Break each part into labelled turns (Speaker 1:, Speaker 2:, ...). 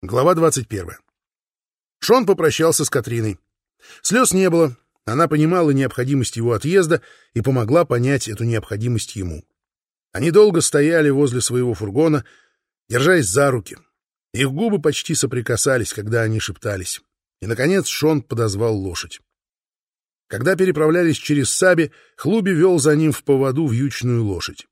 Speaker 1: Глава 21. Шон попрощался с Катриной. Слез не было, она понимала необходимость его отъезда и помогла понять эту необходимость ему. Они долго стояли возле своего фургона, держась за руки. Их губы почти соприкасались, когда они шептались. И, наконец, Шон подозвал лошадь. Когда переправлялись через Саби, Хлуби вел за ним в поводу вьючную лошадь.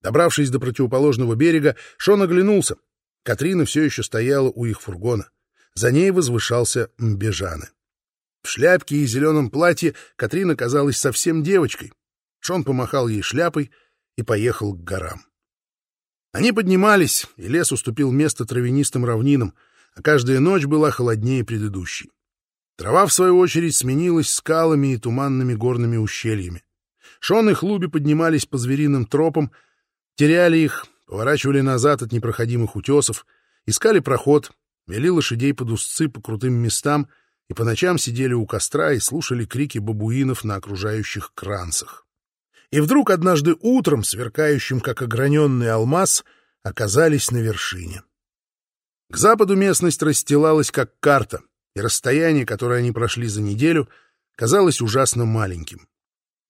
Speaker 1: Добравшись до противоположного берега, Шон оглянулся — Катрина все еще стояла у их фургона. За ней возвышался Мбежаны. В шляпке и зеленом платье Катрина казалась совсем девочкой. Шон помахал ей шляпой и поехал к горам. Они поднимались, и лес уступил место травянистым равнинам, а каждая ночь была холоднее предыдущей. Трава, в свою очередь, сменилась скалами и туманными горными ущельями. Шон и Хлуби поднимались по звериным тропам, теряли их, поворачивали назад от непроходимых утесов, искали проход, вели лошадей под узцы по крутым местам и по ночам сидели у костра и слушали крики бабуинов на окружающих кранцах. И вдруг однажды утром, сверкающим как ограненный алмаз, оказались на вершине. К западу местность расстилалась как карта, и расстояние, которое они прошли за неделю, казалось ужасно маленьким.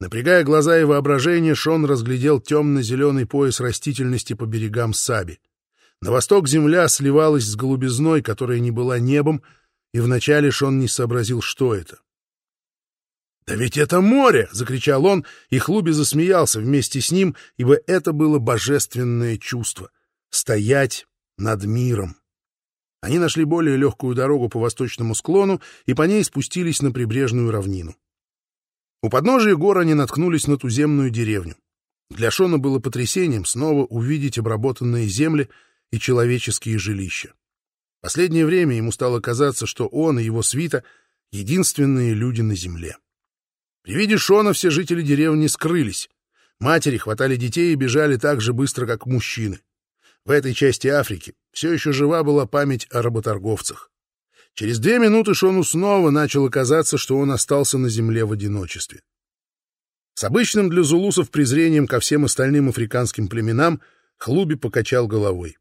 Speaker 1: Напрягая глаза и воображение, Шон разглядел темно-зеленый пояс растительности по берегам Саби. На восток земля сливалась с голубизной, которая не была небом, и вначале Шон не сообразил, что это. «Да ведь это море!» — закричал он, и Хлуби засмеялся вместе с ним, ибо это было божественное чувство — стоять над миром. Они нашли более легкую дорогу по восточному склону и по ней спустились на прибрежную равнину. У подножия гор они наткнулись на туземную деревню. Для Шона было потрясением снова увидеть обработанные земли и человеческие жилища. Последнее время ему стало казаться, что он и его свита — единственные люди на земле. При виде Шона все жители деревни скрылись. Матери хватали детей и бежали так же быстро, как мужчины. В этой части Африки все еще жива была память о работорговцах. Через две минуты Шону снова начало казаться, что он остался на земле в одиночестве. С обычным для зулусов презрением ко всем остальным африканским племенам Хлуби покачал головой.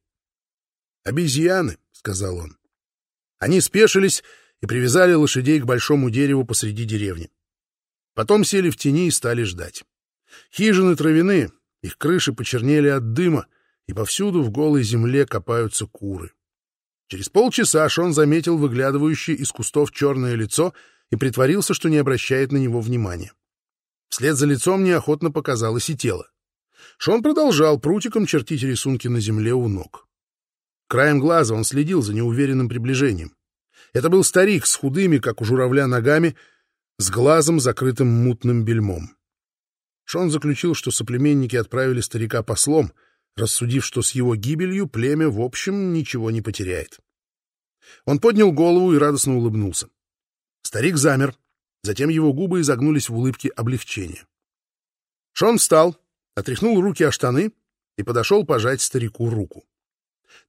Speaker 1: «Обезьяны», — сказал он. Они спешились и привязали лошадей к большому дереву посреди деревни. Потом сели в тени и стали ждать. Хижины травяны, их крыши почернели от дыма, и повсюду в голой земле копаются куры. Через полчаса Шон заметил выглядывающее из кустов черное лицо и притворился, что не обращает на него внимания. Вслед за лицом неохотно показалось и тело. Шон продолжал прутиком чертить рисунки на земле у ног. Краем глаза он следил за неуверенным приближением. Это был старик с худыми, как у журавля, ногами, с глазом, закрытым мутным бельмом. Шон заключил, что соплеменники отправили старика послом, рассудив, что с его гибелью племя, в общем, ничего не потеряет. Он поднял голову и радостно улыбнулся. Старик замер, затем его губы изогнулись в улыбке облегчения. Шон встал, отряхнул руки о штаны и подошел пожать старику руку.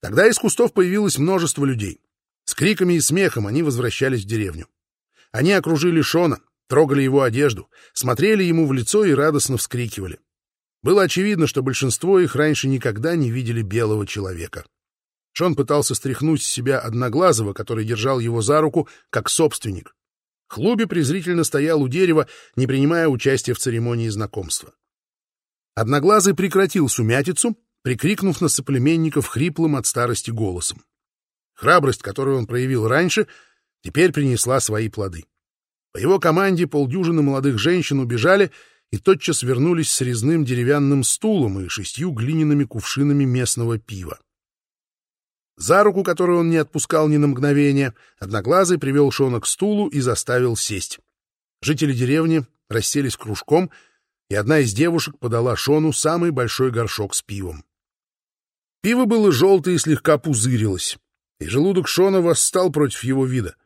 Speaker 1: Тогда из кустов появилось множество людей. С криками и смехом они возвращались в деревню. Они окружили Шона, трогали его одежду, смотрели ему в лицо и радостно вскрикивали. Было очевидно, что большинство их раньше никогда не видели белого человека. Шон пытался стряхнуть с себя Одноглазого, который держал его за руку, как собственник. Хлуби презрительно стоял у дерева, не принимая участия в церемонии знакомства. Одноглазый прекратил сумятицу, прикрикнув на соплеменников хриплым от старости голосом. Храбрость, которую он проявил раньше, теперь принесла свои плоды. По его команде полдюжины молодых женщин убежали и тотчас вернулись с резным деревянным стулом и шестью глиняными кувшинами местного пива. За руку, которую он не отпускал ни на мгновение, Одноглазый привел Шона к стулу и заставил сесть. Жители деревни расселись кружком, и одна из девушек подала Шону самый большой горшок с пивом. Пиво было желтое и слегка пузырилось, и желудок Шона восстал против его вида.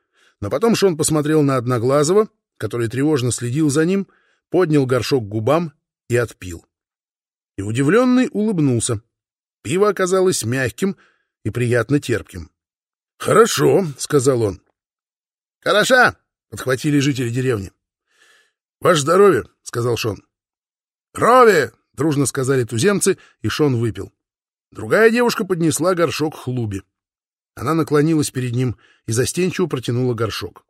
Speaker 1: Но потом Шон посмотрел на Одноглазого, который тревожно следил за ним, поднял горшок к губам и отпил. И удивленный улыбнулся. Пиво оказалось мягким и приятно терпким. — Хорошо, — сказал он. — Хороша, — подхватили жители деревни. — Ваше здоровье, — сказал Шон. — Рови, — дружно сказали туземцы, и Шон выпил. Другая девушка поднесла горшок хлуби. Она наклонилась перед ним и застенчиво протянула горшок.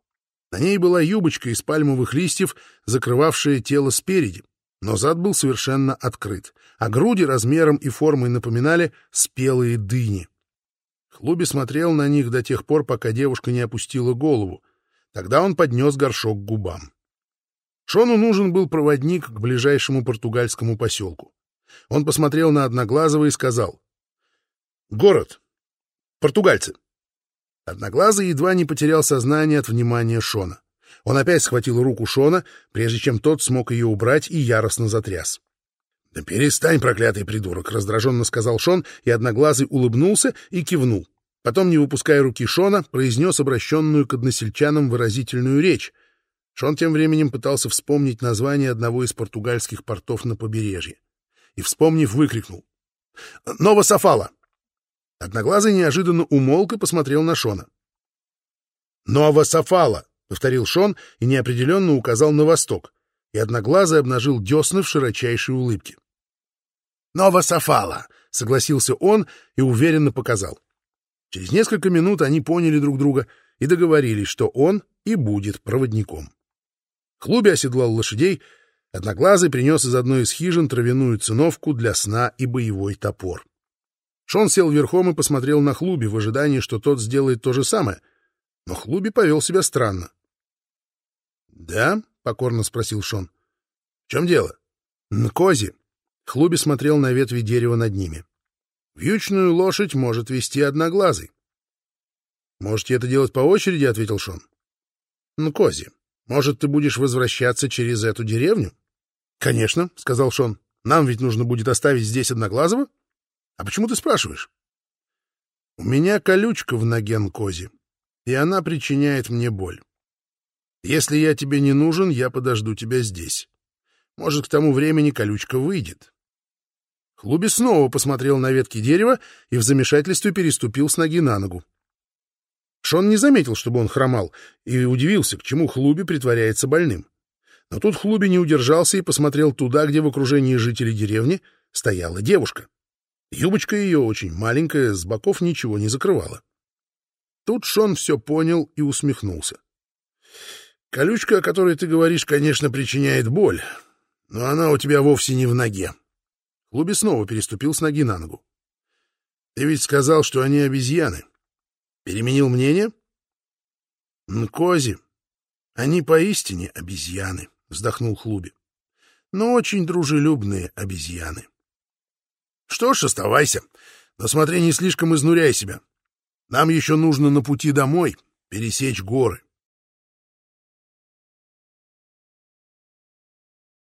Speaker 1: На ней была юбочка из пальмовых листьев, закрывавшая тело спереди, но зад был совершенно открыт, а груди размером и формой напоминали спелые дыни. Хлуби смотрел на них до тех пор, пока девушка не опустила голову. Тогда он поднес горшок к губам. Шону нужен был проводник к ближайшему португальскому поселку. Он посмотрел на Одноглазого и сказал. «Город. Португальцы». Одноглазый едва не потерял сознание от внимания Шона. Он опять схватил руку Шона, прежде чем тот смог ее убрать, и яростно затряс. — Да перестань, проклятый придурок! — раздраженно сказал Шон, и Одноглазый улыбнулся и кивнул. Потом, не выпуская руки Шона, произнес обращенную к односельчанам выразительную речь. Шон тем временем пытался вспомнить название одного из португальских портов на побережье. И, вспомнив, выкрикнул. «Нова Сафала!» Одноглазый неожиданно умолк и посмотрел на Шона. «Нова Сафала!» — повторил Шон и неопределенно указал на восток, и Одноглазый обнажил десны в широчайшей улыбке. «Нова Сафала!» — согласился он и уверенно показал. Через несколько минут они поняли друг друга и договорились, что он и будет проводником. Хлуби оседлал лошадей, Одноглазый принес из одной из хижин травяную циновку для сна и боевой топор. Шон сел верхом и посмотрел на Хлуби в ожидании, что тот сделает то же самое. Но Хлуби повел себя странно. «Да?» — покорно спросил Шон. «В чем дело?» «Нкози». Хлуби смотрел на ветви дерева над ними. «Вьючную лошадь может вести одноглазый». «Можете это делать по очереди?» — ответил Шон. «Нкози, может, ты будешь возвращаться через эту деревню?» «Конечно», — сказал Шон. «Нам ведь нужно будет оставить здесь Одноглазого?» А почему ты спрашиваешь? У меня колючка в ноге Нкози, и она причиняет мне боль. Если я тебе не нужен, я подожду тебя здесь. Может, к тому времени колючка выйдет. Хлуби снова посмотрел на ветки дерева и в замешательстве переступил с ноги на ногу. Шон не заметил, чтобы он хромал, и удивился, к чему Хлуби притворяется больным. Но тут Хлуби не удержался и посмотрел туда, где в окружении жителей деревни стояла девушка. Юбочка ее очень маленькая, с боков ничего не закрывала. Тут Шон все понял и усмехнулся. «Колючка, о которой ты говоришь, конечно, причиняет боль, но она у тебя вовсе не в ноге». Клуби снова переступил с ноги на ногу. «Ты ведь сказал, что они обезьяны. Переменил мнение?» «Нкози, они поистине обезьяны», — вздохнул Хлуби. «Но очень дружелюбные обезьяны». Что ж, оставайся. Но смотри, не слишком изнуряй себя. Нам еще нужно на пути домой пересечь горы.